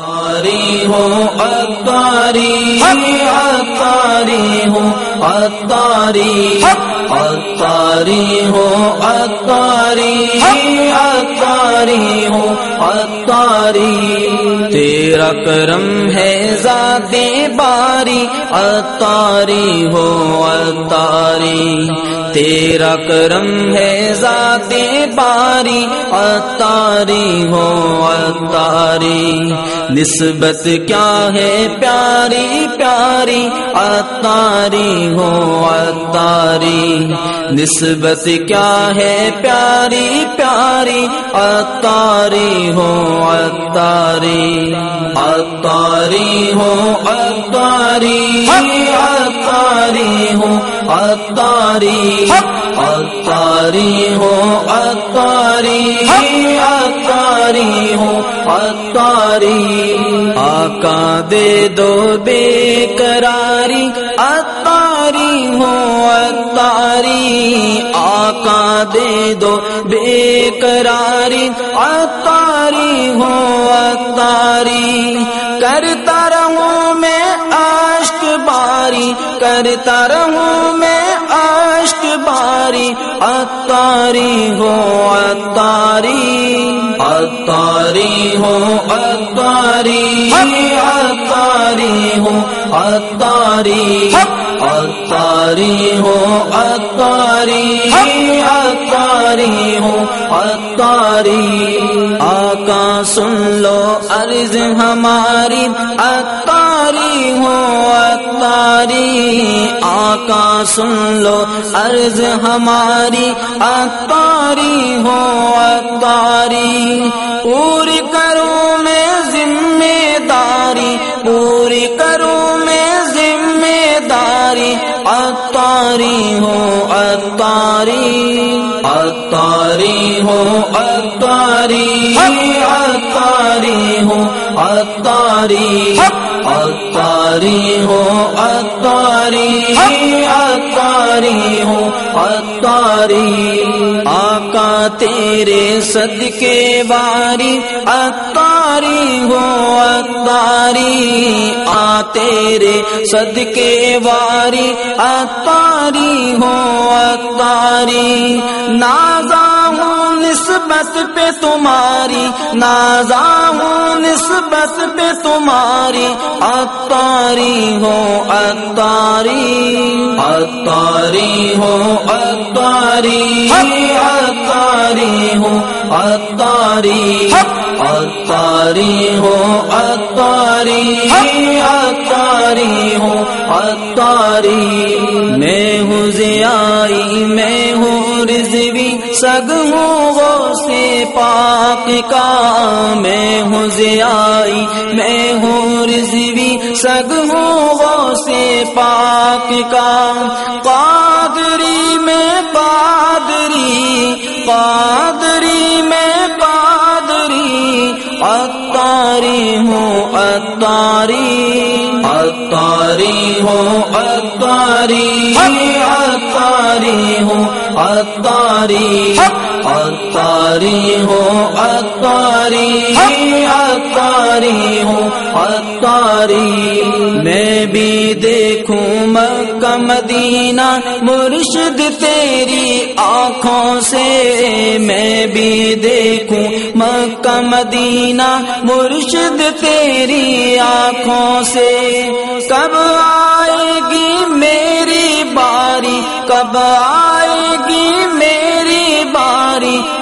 اتاری ہوں اتاری اتاری ہوں اتاری اتاری ہوں اتاری اتاری ہوں اتاری تیرا کرم ہے ذات باری اتاری ہو اتاری تیرا کرم ہے ذات باری اتاری ہو اتاری نسبت کیا ہے پیاری پیاری؟ اتاری ہو اتاری نسبت کیا ہے پیاری پیاری؟ اتاری ہو اتاری اتاری ہو اتاری اتاری ہو اتاری اتاری ہو اتاری اتاری ہو اتاری آقا دے دو بے قراری اتاری ہو اتاری آقا دے دو بے قراری اتاری ہو اتاری کرتا رہوں میں اشک باری، کرتا رہوں باری اتاری ہو اتاری اتاری ہو اتاری اتاری ہو اتاری اتاری ہو اتاری اتاری ہو اتاری آقا سن لو، عرض ہماری اتاری ہو اتاری آقا سن لو عرض ہماری اتاری ہو اتاری پوری کروں میں ذمہ داری پوری کروں میں ذمہ داری۔ اتاری ہو اتاری اتاری ہو اتاری اتاری ہو اتاری اتاری ہو اتاری اتاری ہو اتاری آقا تیرے صدقے باری اتاری ہو اتاری آ تیرے صدقے باری اتاری ہو اتاری نازا ہوں، نسبت پہ تمہاری نازا ہوں نسبت پہ تمہاری اتاری ہو اتاری اتاری ہو اتاری اتاری ہو اتاری اتاری ہو اتاری اتاری ہو اتاری میں ہوں زیائی میں ہوں رضوی۔ سگ ہوں وہ سے پاک کا۔ میں ہوں زیائی میں ہوں رضوی، سگ ہوں وہ سے پاک کا۔ قادری میں قادری قادری میں قادری اتاری ہوں اتاری اتاری ہوں اتاری اتاری ہوں اتاری اتاری ہوں اتاری اتاری ہوں اتاری میں بھی دیکھوں مکہ، مدینہ، مرشد تیری آنکھوں سے۔ میں بھی دیکھوں مکہ، مدینہ، مرشد تیری آنکھوں سے۔ کب آئے گی میری باری؟ کب آئے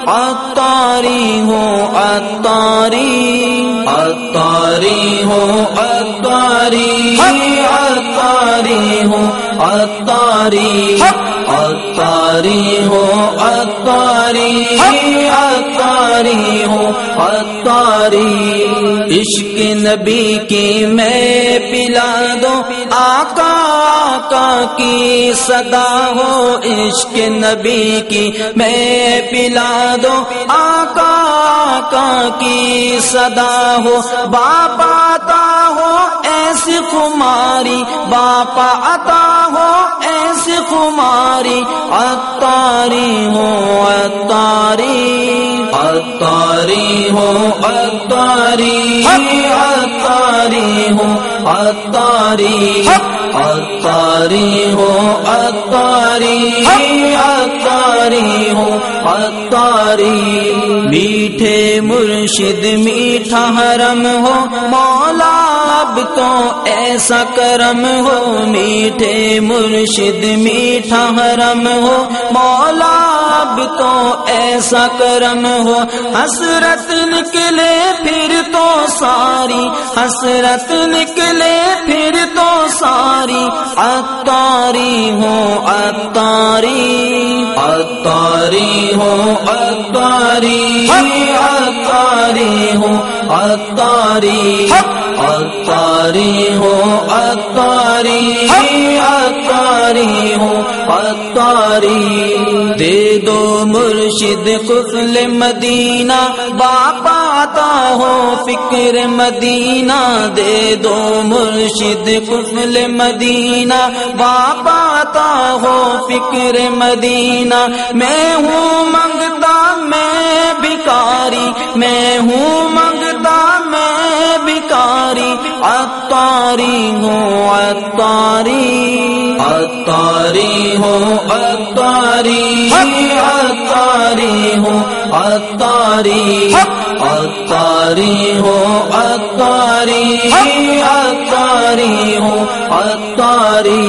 اتاری ہوں اتاری اتاری ہوں اتاری اتاری ہوں اتاری اتاری ہوں اتاری اتاری ہوں اتاری عشق نبی کی میں پلا دو، آقا آقا کی صدا ہو، عشق نبی کی۔ میں پلا دو، آقا آقا کی صدا ہو۔ باپا عطا ہو ایسی خماری۔ باپا عطا ہو ایسی خماری۔ اتاری ہو اتاری اتاری ہو اتاری اتاری اتاری اتاری اتاری ہو اتاری اتاری ہو اتاری میٹھے مرشد، میٹھا حرم ہو، مولا اب تو ایسا کرم ہو۔ میٹھے مرشد، میٹھا حرم ہو، مولا اب تو ایسا کرم ہو۔ حسرت نکلے پھر تو ساری، حسرت نکلے اتاری ہو اتاری۔ اتاری ہو اتاری۔ اتاری ہو اتاری۔ اتاری ہو اتاری۔ اتاری ہو اتاری دے دو مرشد کفل مدینہ باپا آتا ہو فکر مدینہ، دے دو مرشد کفل مدینہ باپا آتا ہو فکر مدینہ، میں ہوں منگتا، میں بھکاری، میں ہوں منگتا، میں بھکاری اتاری ہوں اتاری اتاری ہوں اتاری اتاری ہوں اتاری اتاری ہوں اتاری اتاری ہوں اتاری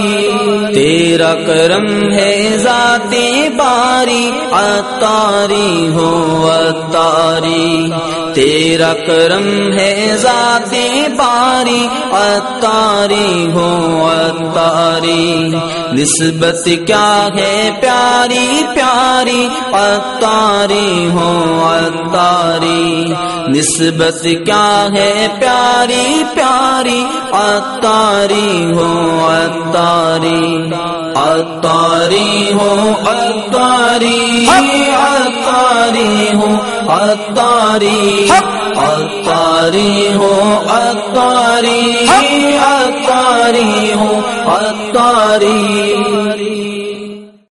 تیرا کرم ہے ذاتی باری اتاری ہو اتاری تیرا کرم ہے ذاتی باری اتاری ہو اتاری نسبت کیا ہے پیاری پیاری۔ اتاری ہو اتاری نسبت کیا ہے پیاری پیاری۔ اتاری ہو اتاری اتاری ہو اتاری اتاری ہو اتاری اتاری ہو اتاری اتاری ہو اتاری